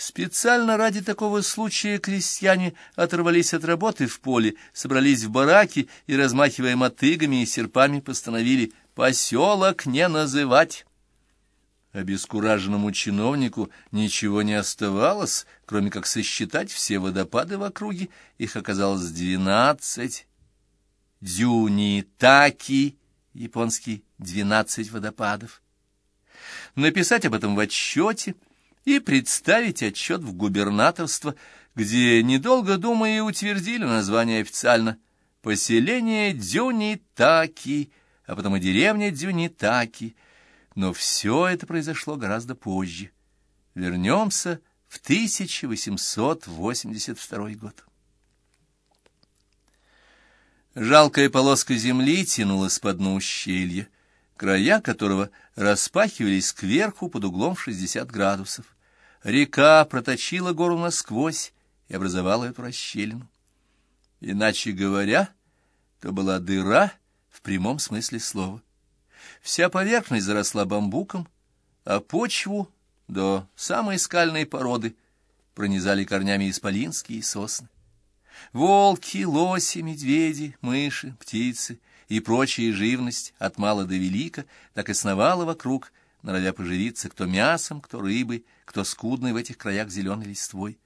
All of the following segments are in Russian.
Специально ради такого случая крестьяне оторвались от работы в поле, собрались в бараки и, размахивая мотыгами и серпами, постановили «поселок не называть». Обескураженному чиновнику ничего не оставалось, кроме как сосчитать все водопады в округе. Их оказалось двенадцать. Дзюнитаки, японский, двенадцать водопадов. Написать об этом в отчете и представить отчет в губернаторство, где, недолго думая, утвердили название официально «Поселение Дзюнитаки», а потом и деревня Дзюнитаки — но все это произошло гораздо позже. Вернемся в 1882 год. Жалкая полоска земли тянулась по дну ущелья, края которого распахивались кверху под углом 60 градусов. Река проточила гору насквозь и образовала эту расщелину. Иначе говоря, то была дыра в прямом смысле слова. Вся поверхность заросла бамбуком, а почву до самой скальной породы пронизали корнями исполинские сосны. Волки, лоси, медведи, мыши, птицы и прочая живность от мала до велика так и сновала вокруг, норовя поживиться кто мясом, кто рыбой, кто скудной в этих краях зеленой листвой.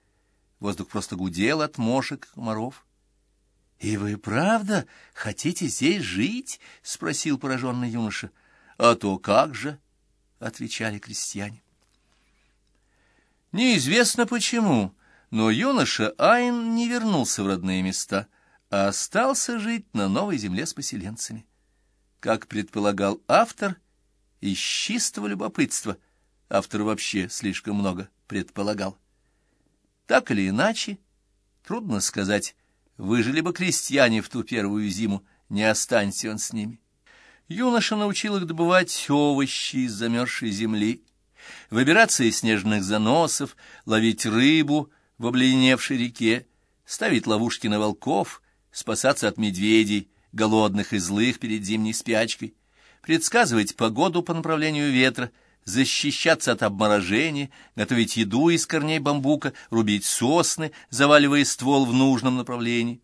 Воздух просто гудел от мошек, комаров. — И вы правда хотите здесь жить? — спросил пораженный юноша. — а то как же, — отвечали крестьяне. Неизвестно почему, но юноша Айн не вернулся в родные места, а остался жить на новой земле с поселенцами. Как предполагал автор, из чистого любопытства, автор вообще слишком много предполагал. Так или иначе, трудно сказать, выжили бы крестьяне в ту первую зиму, не останься он с ними. Юноша научил их добывать овощи из замерзшей земли, выбираться из снежных заносов, ловить рыбу в обледеневшей реке, ставить ловушки на волков, спасаться от медведей, голодных и злых перед зимней спячкой, предсказывать погоду по направлению ветра, защищаться от обморожения, готовить еду из корней бамбука, рубить сосны, заваливая ствол в нужном направлении.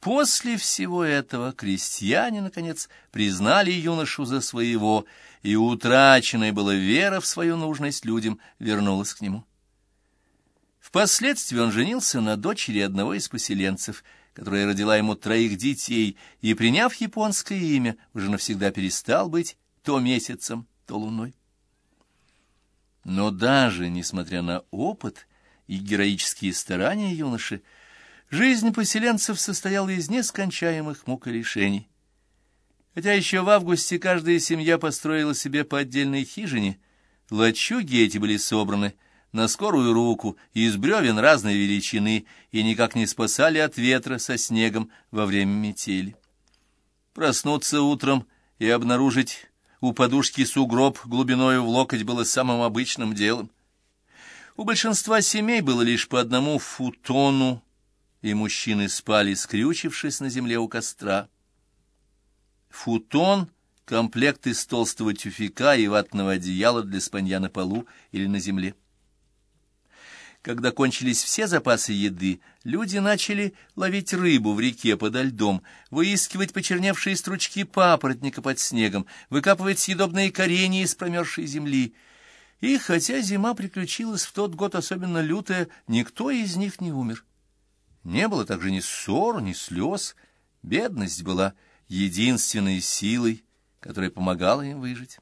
После всего этого крестьяне, наконец, признали юношу за своего, и утраченная была вера в свою нужность людям вернулась к нему. Впоследствии он женился на дочери одного из поселенцев, которая родила ему троих детей, и, приняв японское имя, уже навсегда перестал быть то месяцем, то луной. Но даже несмотря на опыт и героические старания юноши, Жизнь поселенцев состояла из нескончаемых мук и лишений. Хотя еще в августе каждая семья построила себе по отдельной хижине, лачуги эти были собраны на скорую руку из бревен разной величины и никак не спасали от ветра со снегом во время метели. Проснуться утром и обнаружить у подушки сугроб глубиною в локоть было самым обычным делом. У большинства семей было лишь по одному футону и мужчины спали, скрючившись на земле у костра. Футон — комплект из толстого тюфяка и ватного одеяла для спанья на полу или на земле. Когда кончились все запасы еды, люди начали ловить рыбу в реке подо льдом, выискивать почерневшие стручки папоротника под снегом, выкапывать съедобные коренья из промерзшей земли. И хотя зима приключилась в тот год особенно лютая, никто из них не умер. Не было также ни ссор, ни слез. Бедность была единственной силой, которая помогала им выжить.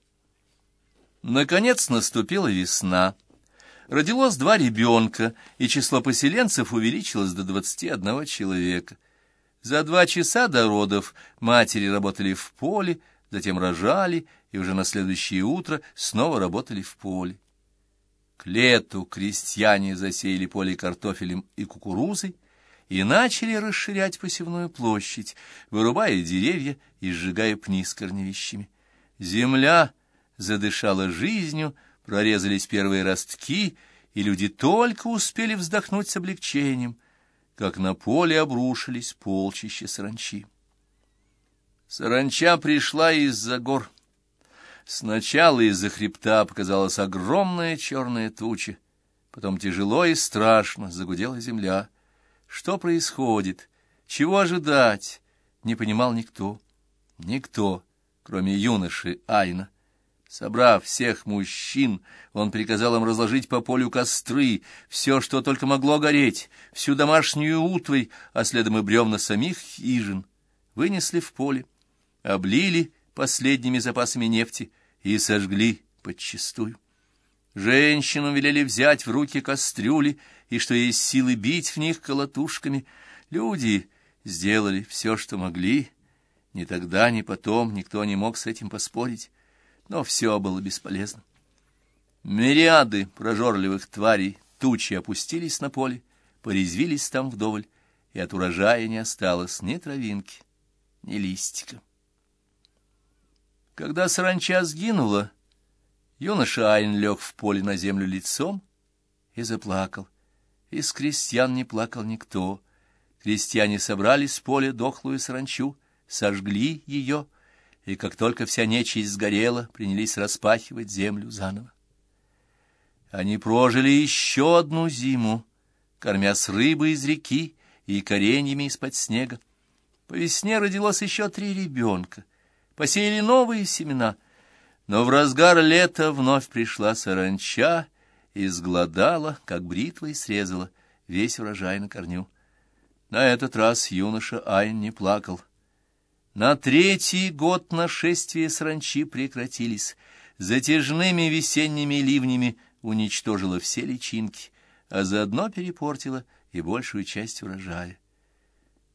Наконец наступила весна. Родилось два ребенка, и число поселенцев увеличилось до двадцати одного человека. За два часа до родов матери работали в поле, затем рожали, и уже на следующее утро снова работали в поле. К лету крестьяне засеяли поле картофелем и кукурузой, и начали расширять посевную площадь, вырубая деревья и сжигая пни с корневищами. Земля задышала жизнью, прорезались первые ростки, и люди только успели вздохнуть с облегчением, как на поле обрушились полчища саранчи. Саранча пришла из-за гор. Сначала из-за хребта показалась огромная черная туча, Потом тяжело и страшно загудела земля. Что происходит? Чего ожидать? Не понимал никто. Никто, кроме юноши Айна. Собрав всех мужчин, он приказал им разложить по полю костры, все, что только могло гореть, всю домашнюю утварь, а следом и бревна самих хижин. Вынесли в поле, облили последними запасами нефти и сожгли подчистую. Женщинам велели взять в руки кастрюли, и что есть силы бить в них колотушками. Люди сделали все, что могли. Ни тогда, ни потом никто не мог с этим поспорить но все было бесполезно. Мириады прожорливых тварей тучи опустились на поле, порезвились там вдоволь, и от урожая не осталось ни травинки, ни листика. Когда саранча сгинула, юноша Айн лег в поле на землю лицом и заплакал. Из крестьян не плакал никто. Крестьяне собрали с поля дохлую саранчу, сожгли ее — и как только вся нечисть сгорела, принялись распахивать землю заново. Они прожили еще одну зиму, кормясь рыбой из реки и кореньями из-под снега. По весне родилось еще три ребенка, посеяли новые семена, но в разгар лета вновь пришла саранча и сгладала, как бритвой срезала, весь урожай на корню. На этот раз юноша Айн не плакал, на третий год нашествия саранчи прекратились. Затяжными весенними ливнями уничтожила все личинки, а заодно перепортила и большую часть урожая.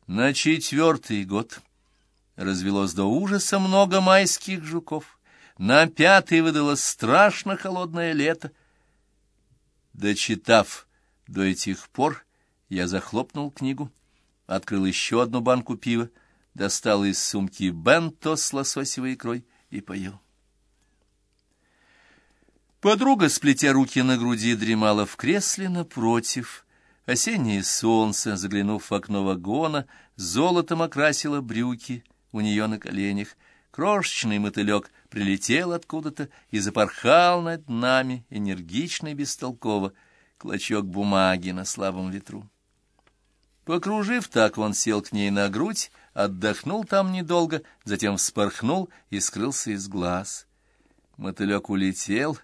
На четвертый год развелось до ужаса много майских жуков. На пятый выдалось страшно холодное лето. Дочитав до этих пор, я захлопнул книгу, открыл еще одну банку пива, достал из сумки бенто с лососевой икрой и поел. Подруга, сплетя руки на груди, дремала в кресле напротив. Осеннее солнце, заглянув в окно вагона, золотом окрасило брюки у нее на коленях. Крошечный мотылек прилетел откуда-то и запорхал над нами, энергично и бестолково, клочок бумаги на слабом ветру. Покружив так, он сел к ней на грудь, отдохнул там недолго, затем вспорхнул и скрылся из глаз. Мотылек улетел,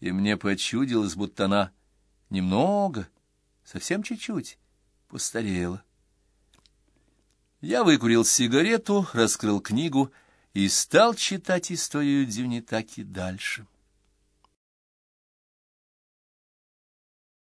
и мне почудилось, будто она немного, совсем чуть-чуть, постарела. Я выкурил сигарету, раскрыл книгу и стал читать историю Дзюнитаки дальше.